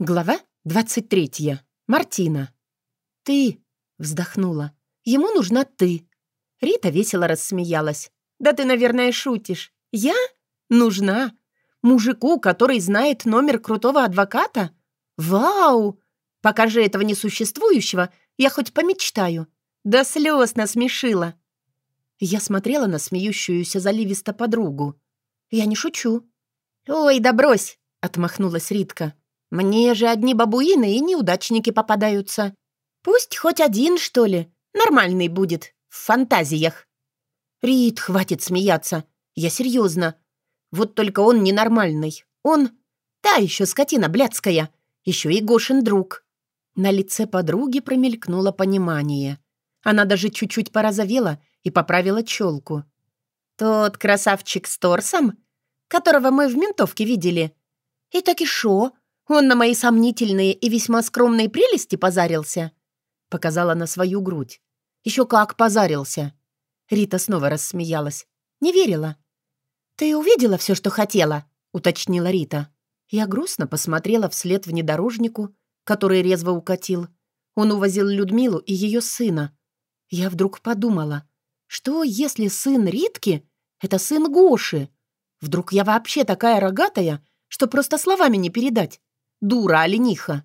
Глава 23. Мартина. «Ты!» — вздохнула. «Ему нужна ты!» Рита весело рассмеялась. «Да ты, наверное, шутишь. Я? Нужна? Мужику, который знает номер крутого адвоката? Вау! Покажи этого несуществующего, я хоть помечтаю. Да слез насмешила!» Я смотрела на смеющуюся заливисто подругу. «Я не шучу». «Ой, да брось!» — отмахнулась Ритка. Мне же одни бабуины и неудачники попадаются. Пусть хоть один, что ли, нормальный будет, в фантазиях. Рит, хватит смеяться. Я серьезно. Вот только он ненормальный. Он... Та еще скотина блядская. Еще и Гошин друг. На лице подруги промелькнуло понимание. Она даже чуть-чуть порозовела и поправила челку. «Тот красавчик с торсом, которого мы в ментовке видели. И так и шо, он на мои сомнительные и весьма скромные прелести позарился?» Показала на свою грудь. «Еще как позарился!» Рита снова рассмеялась. «Не верила». «Ты увидела все, что хотела?» уточнила Рита. Я грустно посмотрела вслед внедорожнику, который резво укатил. Он увозил Людмилу и ее сына. Я вдруг подумала, что если сын Ритки — это сын Гоши? Вдруг я вообще такая рогатая, что просто словами не передать? Дура олениха.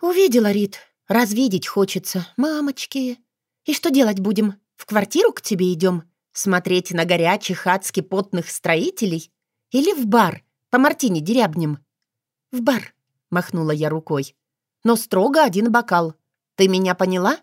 «Увидела, Рит. Развидеть хочется. Мамочки. И что делать будем? В квартиру к тебе идем? Смотреть на горячих, адски потных строителей? Или в бар, по мартине дерябнем?» «В бар», — махнула я рукой. «Но строго один бокал. Ты меня поняла?»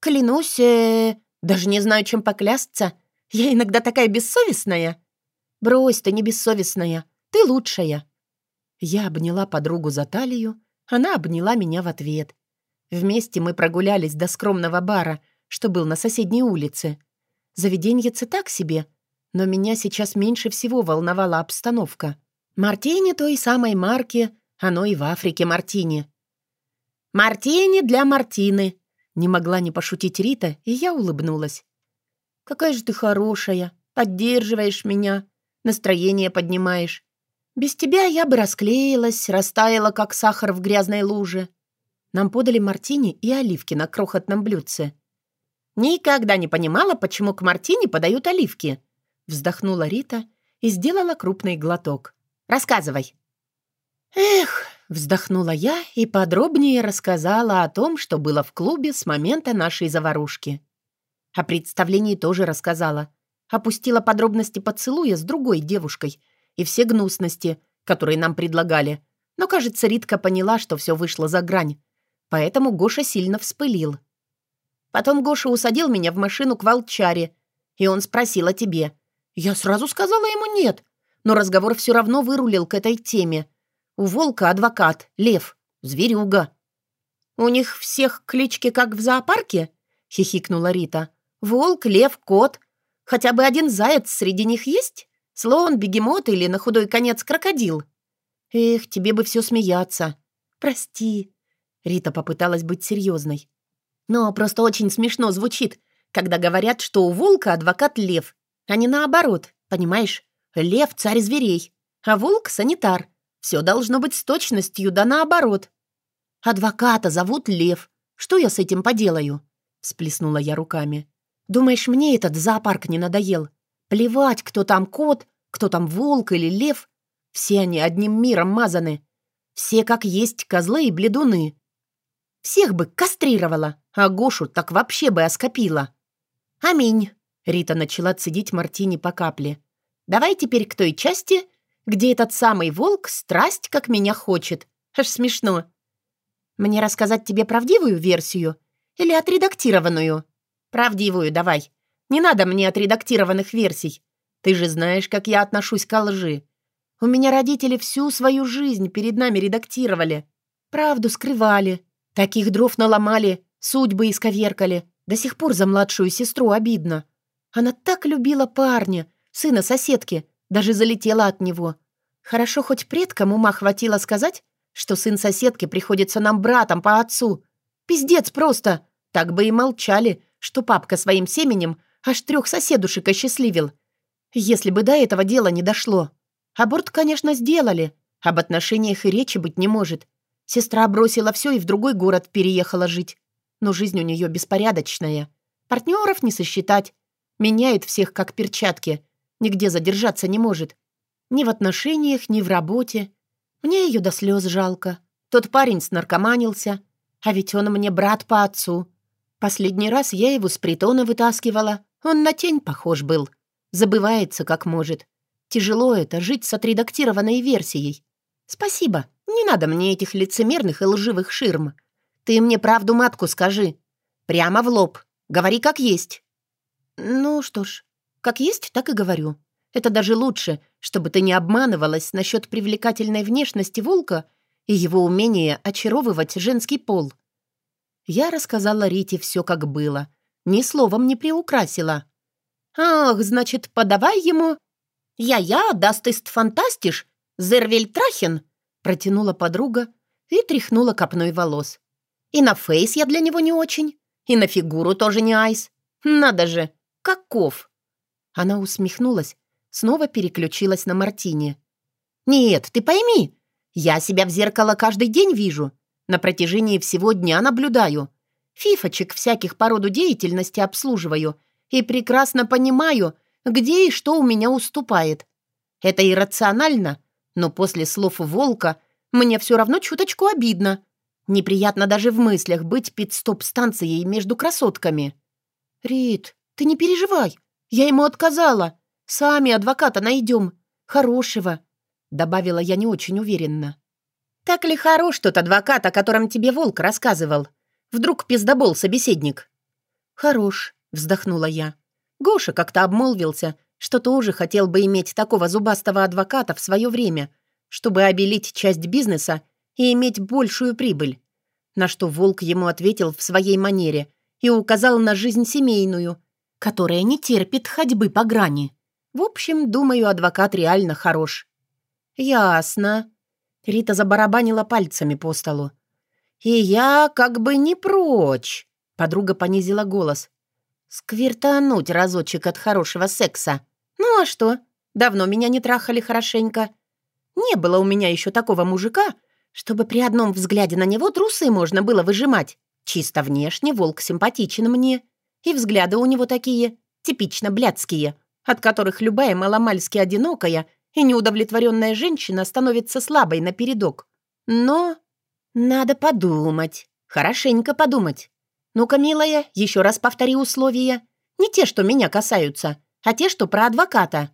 «Клянусь, э, даже не знаю, чем поклясться. Я иногда такая бессовестная». «Брось, ты не бессовестная. Ты лучшая». Я обняла подругу за талию, она обняла меня в ответ. Вместе мы прогулялись до скромного бара, что был на соседней улице. Заведеньице так себе, но меня сейчас меньше всего волновала обстановка. Мартини той самой марки, оно и в Африке Мартини. «Мартини для Мартины!» Не могла не пошутить Рита, и я улыбнулась. «Какая же ты хорошая, поддерживаешь меня, настроение поднимаешь. Без тебя я бы расклеилась, растаяла, как сахар в грязной луже. Нам подали мартини и оливки на крохотном блюдце. «Никогда не понимала, почему к мартини подают оливки», вздохнула Рита и сделала крупный глоток. «Рассказывай». «Эх», — вздохнула я и подробнее рассказала о том, что было в клубе с момента нашей заварушки. О представлении тоже рассказала. Опустила подробности поцелуя с другой девушкой — и все гнусности, которые нам предлагали. Но, кажется, Ритка поняла, что все вышло за грань. Поэтому Гоша сильно вспылил. Потом Гоша усадил меня в машину к волчаре, и он спросил о тебе. Я сразу сказала ему нет, но разговор все равно вырулил к этой теме. У волка адвокат, лев, зверюга. «У них всех клички как в зоопарке?» — хихикнула Рита. «Волк, лев, кот. Хотя бы один заяц среди них есть?» Слон, бегемот или на худой конец крокодил? Эх, тебе бы все смеяться. Прости. Рита попыталась быть серьезной. Но просто очень смешно звучит, когда говорят, что у волка адвокат лев, а не наоборот, понимаешь? Лев — царь зверей, а волк — санитар. Все должно быть с точностью, да наоборот. Адвоката зовут Лев. Что я с этим поделаю? Сплеснула я руками. Думаешь, мне этот зоопарк не надоел? Плевать, кто там кот, кто там волк или лев. Все они одним миром мазаны. Все как есть козлы и бледуны. Всех бы кастрировала, а Гошу так вообще бы оскопила. Аминь. Рита начала цедить мартини по капле. Давай теперь к той части, где этот самый волк страсть как меня хочет. Аж смешно. Мне рассказать тебе правдивую версию или отредактированную? Правдивую давай. Не надо мне отредактированных версий. Ты же знаешь, как я отношусь к лжи. У меня родители всю свою жизнь перед нами редактировали. Правду скрывали. Таких дров наломали, судьбы исковеркали. До сих пор за младшую сестру обидно. Она так любила парня, сына соседки, даже залетела от него. Хорошо, хоть предкам ума хватило сказать, что сын соседки приходится нам братом по отцу. Пиздец просто. Так бы и молчали, что папка своим семенем Аж трех соседушек осчастливил. Если бы до этого дела не дошло. Аборт, конечно, сделали. Об отношениях и речи быть не может. Сестра бросила все и в другой город переехала жить. Но жизнь у нее беспорядочная. Партнеров не сосчитать. Меняет всех как перчатки. Нигде задержаться не может. Ни в отношениях, ни в работе. Мне ее до слез жалко. Тот парень снаркоманился. А ведь он мне брат по отцу. Последний раз я его с притона вытаскивала. Он на тень похож был. Забывается, как может. Тяжело это, жить с отредактированной версией. Спасибо, не надо мне этих лицемерных и лживых ширм. Ты мне правду матку скажи. Прямо в лоб. Говори как есть. Ну что ж, как есть, так и говорю. Это даже лучше, чтобы ты не обманывалась насчет привлекательной внешности волка и его умения очаровывать женский пол. Я рассказала Рите все, как было. Ни словом не приукрасила. «Ах, значит, подавай ему...» «Я-я, даст фантастиш, зервель трахен», протянула подруга и тряхнула копной волос. «И на фейс я для него не очень, и на фигуру тоже не айс. Надо же, каков!» Она усмехнулась, снова переключилась на Мартине. «Нет, ты пойми, я себя в зеркало каждый день вижу, на протяжении всего дня наблюдаю, фифочек всяких по роду деятельности обслуживаю и прекрасно понимаю, где и что у меня уступает. Это иррационально, но после слов волка мне все равно чуточку обидно. Неприятно даже в мыслях быть пит-стоп-станцией между красотками. «Рит, ты не переживай, я ему отказала. Сами адвоката найдем. Хорошего», — добавила я не очень уверенно. «Так ли хорош тот адвокат, о котором тебе волк рассказывал? Вдруг пиздобол собеседник?» «Хорош», вздохнула я. Гоша как-то обмолвился, что тоже хотел бы иметь такого зубастого адвоката в свое время, чтобы обелить часть бизнеса и иметь большую прибыль. На что Волк ему ответил в своей манере и указал на жизнь семейную, которая не терпит ходьбы по грани. В общем, думаю, адвокат реально хорош. «Ясно». Рита забарабанила пальцами по столу. «И я как бы не прочь», — подруга понизила голос. Сквертануть разочек от хорошего секса. Ну а что? Давно меня не трахали хорошенько. Не было у меня еще такого мужика, чтобы при одном взгляде на него трусы можно было выжимать. Чисто внешне волк симпатичен мне. И взгляды у него такие, типично блядские, от которых любая маломальски одинокая и неудовлетворенная женщина становится слабой напередок. Но надо подумать, хорошенько подумать. «Ну-ка, милая, еще раз повтори условия. Не те, что меня касаются, а те, что про адвоката».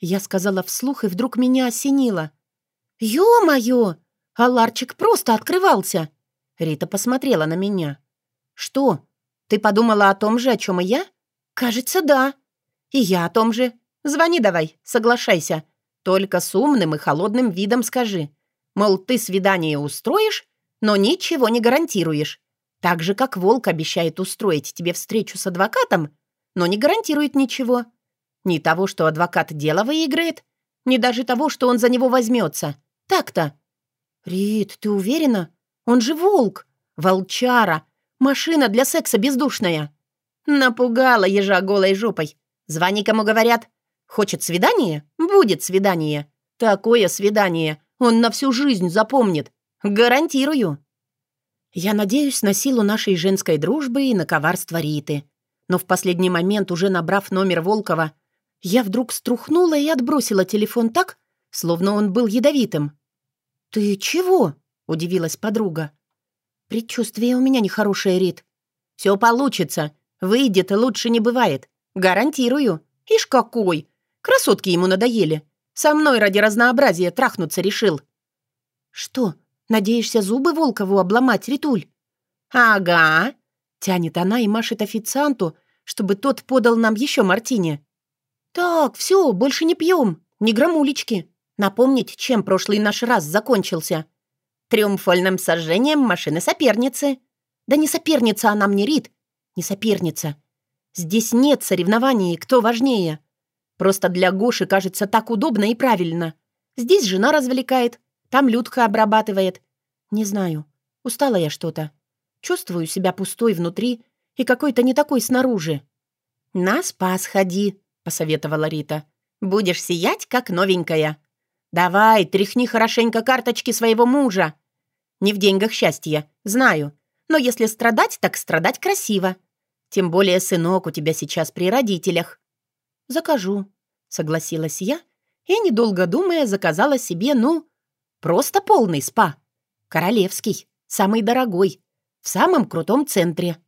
Я сказала вслух, и вдруг меня осенило. «Ё-моё! А ларчик просто открывался!» Рита посмотрела на меня. «Что? Ты подумала о том же, о чем и я?» «Кажется, да. И я о том же. Звони давай, соглашайся. Только с умным и холодным видом скажи. Мол, ты свидание устроишь, но ничего не гарантируешь. Так же, как Волк обещает устроить тебе встречу с адвокатом, но не гарантирует ничего. Ни того, что адвокат дело выиграет, ни даже того, что он за него возьмется. Так-то. Рит, ты уверена? Он же волк. Волчара. Машина для секса бездушная. Напугала ежа голой жопой. Звони, кому говорят. Хочет свидание? Будет свидание. Такое свидание он на всю жизнь запомнит. Гарантирую. Я надеюсь на силу нашей женской дружбы и на коварство Риты. Но в последний момент, уже набрав номер Волкова, я вдруг струхнула и отбросила телефон так, словно он был ядовитым. «Ты чего?» — удивилась подруга. «Предчувствие у меня нехорошее, Рит. Все получится. Выйдет, лучше не бывает. Гарантирую. Ишь какой! Красотки ему надоели. Со мной ради разнообразия трахнуться решил». «Что, Надеешься зубы Волкову обломать, Ритуль?» «Ага», — тянет она и машет официанту, чтобы тот подал нам еще мартини. «Так, все, больше не пьем, не громулечки. Напомнить, чем прошлый наш раз закончился. Триумфальным сожжением машины соперницы. Да не соперница она мне, Рит, не соперница. Здесь нет соревнований, кто важнее. Просто для Гоши кажется так удобно и правильно. Здесь жена развлекает, там Людка обрабатывает. Не знаю. Устала я что-то. Чувствую себя пустой внутри и какой-то не такой снаружи. «На спас ходи», — посоветовала Рита. «Будешь сиять, как новенькая. Давай, тряхни хорошенько карточки своего мужа. Не в деньгах счастье, знаю. Но если страдать, так страдать красиво. Тем более сынок у тебя сейчас при родителях». «Закажу», — согласилась я и, недолго думая, заказала себе, ну, просто полный спа. Королевский, самый дорогой, в самом крутом центре.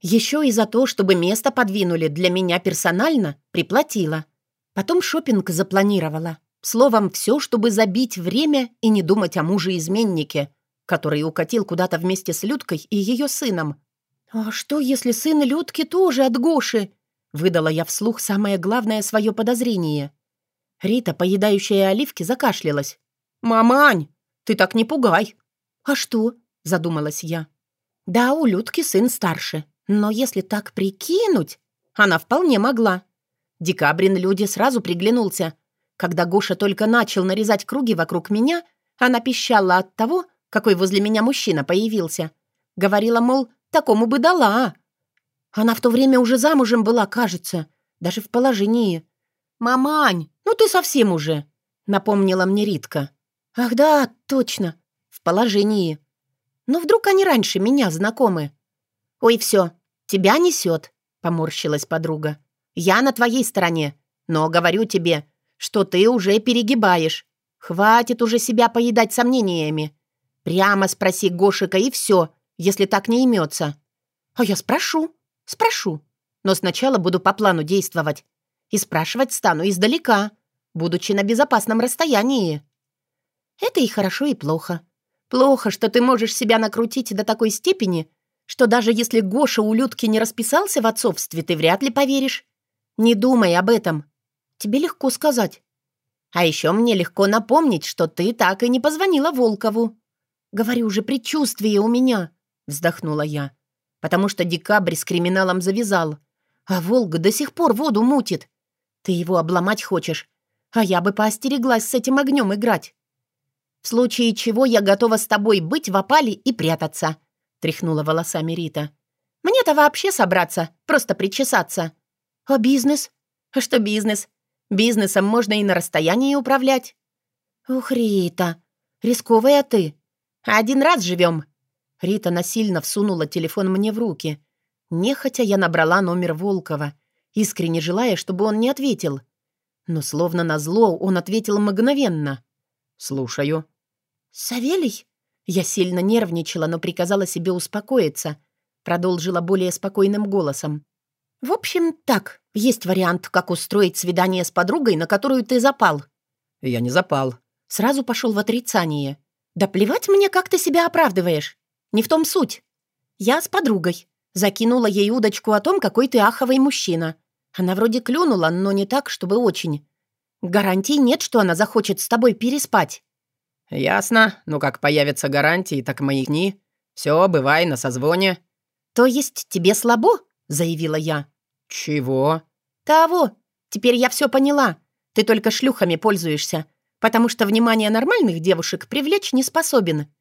Еще и за то, чтобы место подвинули для меня персонально, приплатила. Потом шопинг запланировала. Словом, все, чтобы забить время и не думать о муже-изменнике, который укатил куда-то вместе с Людкой и ее сыном. «А что, если сын Людки тоже от Гоши?» Выдала я вслух самое главное свое подозрение. Рита, поедающая оливки, закашлялась. «Мамань, ты так не пугай!» «А что?» — задумалась я. «Да, у Людки сын старше, но если так прикинуть, она вполне могла. Декабрин люди сразу приглянулся. Когда Гоша только начал нарезать круги вокруг меня, она пищала от того, какой возле меня мужчина появился. Говорила, мол, такому бы дала. Она в то время уже замужем была, кажется, даже в положении. «Мамань, ну ты совсем уже», — напомнила мне Ритка. «Ах да, точно, в положении. Но вдруг они раньше меня знакомы?» «Ой, все, тебя несет», — поморщилась подруга. «Я на твоей стороне, но говорю тебе, что ты уже перегибаешь. Хватит уже себя поедать сомнениями. Прямо спроси Гошика и все, если так не имется». «А я спрошу», Спрошу. Но сначала буду по плану действовать. И спрашивать стану издалека, будучи на безопасном расстоянии. Это и хорошо, и плохо. Плохо, что ты можешь себя накрутить до такой степени, что даже если Гоша у Людки не расписался в отцовстве, ты вряд ли поверишь. Не думай об этом. Тебе легко сказать. А еще мне легко напомнить, что ты так и не позвонила Волкову. Говорю же, предчувствие у меня, вздохнула я потому что декабрь с криминалом завязал, а Волга до сих пор воду мутит. Ты его обломать хочешь, а я бы поостереглась с этим огнем играть. В случае чего я готова с тобой быть в опале и прятаться», — тряхнула волосами Рита. «Мне-то вообще собраться, просто причесаться». «А бизнес?» «А что бизнес? Бизнесом можно и на расстоянии управлять». «Ух, Рита, рисковая ты. Один раз живем, Рита насильно всунула телефон мне в руки. Нехотя я набрала номер Волкова, искренне желая, чтобы он не ответил. Но словно назло он ответил мгновенно. «Слушаю». «Савелий?» Я сильно нервничала, но приказала себе успокоиться. Продолжила более спокойным голосом. «В общем, так, есть вариант, как устроить свидание с подругой, на которую ты запал». «Я не запал». Сразу пошел в отрицание. «Да плевать мне, как ты себя оправдываешь. Не в том суть. Я с подругой. Закинула ей удочку о том, какой ты аховый мужчина. Она вроде клюнула, но не так, чтобы очень. Гарантий нет, что она захочет с тобой переспать. Ясно. Ну, как появятся гарантии, так маякни. Все, бывай на созвоне. То есть тебе слабо? Заявила я. Чего? Того. Теперь я все поняла. Ты только шлюхами пользуешься, потому что внимание нормальных девушек привлечь не способен.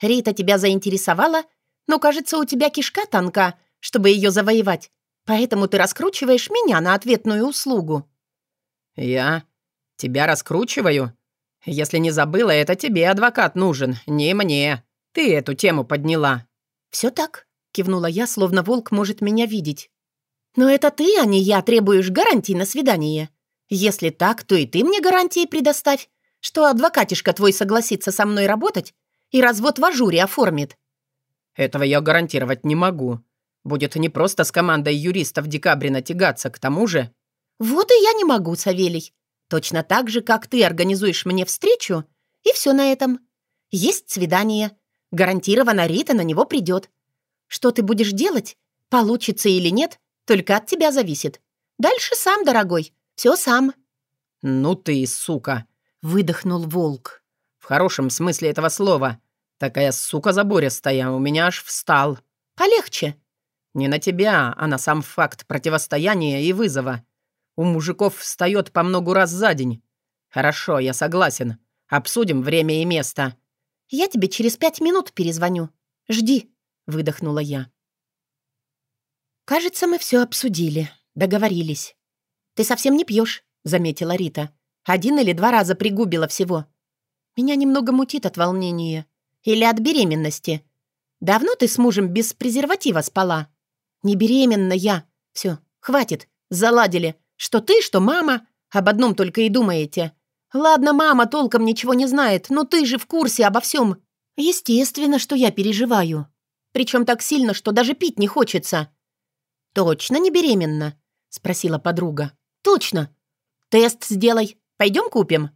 Рита тебя заинтересовала, но, кажется, у тебя кишка тонка, чтобы ее завоевать. Поэтому ты раскручиваешь меня на ответную услугу». «Я? Тебя раскручиваю? Если не забыла, это тебе адвокат нужен, не мне. Ты эту тему подняла». «Все так», — кивнула я, словно волк может меня видеть. «Но это ты, а не я, требуешь гарантий на свидание. Если так, то и ты мне гарантии предоставь, что адвокатишка твой согласится со мной работать и развод в ажуре оформит». «Этого я гарантировать не могу. Будет не просто с командой юристов Декабрина тягаться, к тому же...» «Вот и я не могу, Савелий. Точно так же, как ты организуешь мне встречу, и все на этом. Есть свидание. Гарантированно Рита на него придет. Что ты будешь делать, получится или нет, только от тебя зависит. Дальше сам, дорогой, все сам». «Ну ты, сука!» — выдохнул волк. «В хорошем смысле этого слова. Такая сука забористая, у меня аж встал. Полегче. Не на тебя, а на сам факт противостояния и вызова. У мужиков встает по многу раз за день. Хорошо, я согласен. Обсудим время и место. Я тебе через пять минут перезвоню. Жди, выдохнула я. Кажется, мы все обсудили, договорились. Ты совсем не пьешь, заметила Рита. Один или два раза пригубила всего. Меня немного мутит от волнения. Или от беременности? Давно ты с мужем без презерватива спала? Не беременна я. Все, хватит, заладили. Что ты, что мама. Об одном только и думаете. Ладно, мама толком ничего не знает, но ты же в курсе обо всем. Естественно, что я переживаю. Причем так сильно, что даже пить не хочется. Точно не беременна? Спросила подруга. Точно. Тест сделай. Пойдем купим.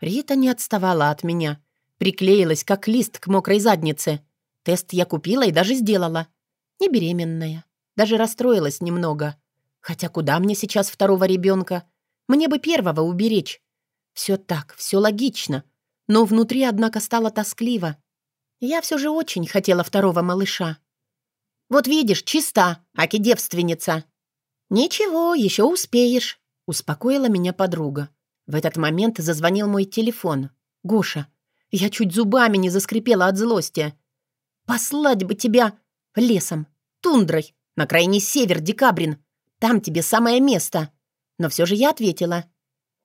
Рита не отставала от меня. Приклеилась, как лист к мокрой заднице. Тест я купила и даже сделала. Не беременная. Даже расстроилась немного. Хотя куда мне сейчас второго ребенка? Мне бы первого уберечь. Все так, все логично. Но внутри, однако, стало тоскливо. Я все же очень хотела второго малыша. «Вот видишь, чиста, аки девственница». «Ничего, еще успеешь», — успокоила меня подруга. В этот момент зазвонил мой телефон. «Гоша, я чуть зубами не заскрипела от злости. Послать бы тебя лесом, тундрой, на крайний север, Декабрин. Там тебе самое место». Но все же я ответила.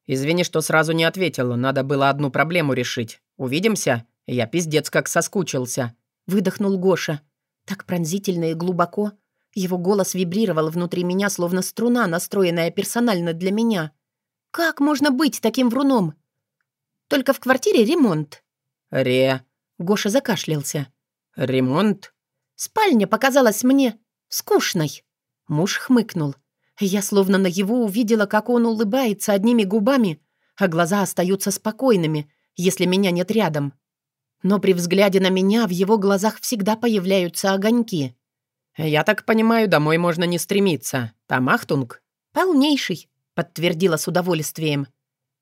«Извини, что сразу не ответила. Надо было одну проблему решить. Увидимся?» Я пиздец как соскучился. Выдохнул Гоша. Так пронзительно и глубоко. Его голос вибрировал внутри меня, словно струна, настроенная персонально для меня. Как можно быть таким вруном? Только в квартире ремонт. Ре. Гоша закашлялся. Ремонт? Спальня показалась мне скучной. Муж хмыкнул. Я словно наяву увидела, как он улыбается одними губами, а глаза остаются спокойными, если меня нет рядом. Но при взгляде на меня в его глазах всегда появляются огоньки. «Я так понимаю, домой можно не стремиться. Там Ахтунг?» «Полнейший», — подтвердила с удовольствием.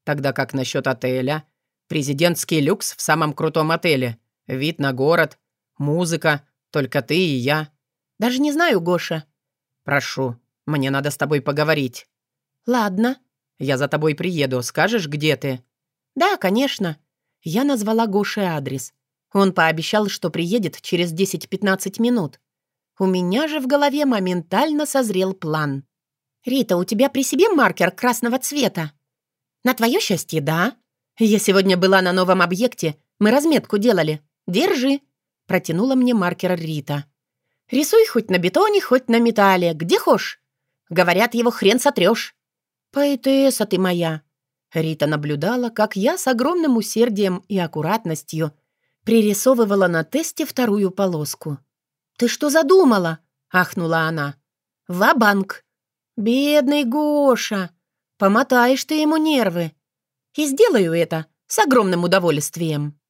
«Тогда как насчет отеля? Президентский люкс в самом крутом отеле. Вид на город, музыка, только ты и я». «Даже не знаю, Гоша». «Прошу, мне надо с тобой поговорить». «Ладно». «Я за тобой приеду. Скажешь, где ты?» «Да, конечно». Я назвала Гоше адрес. Он пообещал, что приедет через 10-15 минут. У меня же в голове моментально созрел план. «Рита, у тебя при себе маркер красного цвета?» «На твое счастье, да. Я сегодня была на новом объекте. Мы разметку делали. Держи». Протянула мне маркер Рита. «Рисуй хоть на бетоне, хоть на металле. Где хошь. Говорят, его хрен сотрешь». «Поэтесса ты моя. Рита наблюдала, как я с огромным усердием и аккуратностью пририсовывала на тесте вторую полоску. «Ты что задумала?» — ахнула она. «Ва-банк! Бедный Гоша! Помотаешь ты ему нервы. И сделаю это с огромным удовольствием».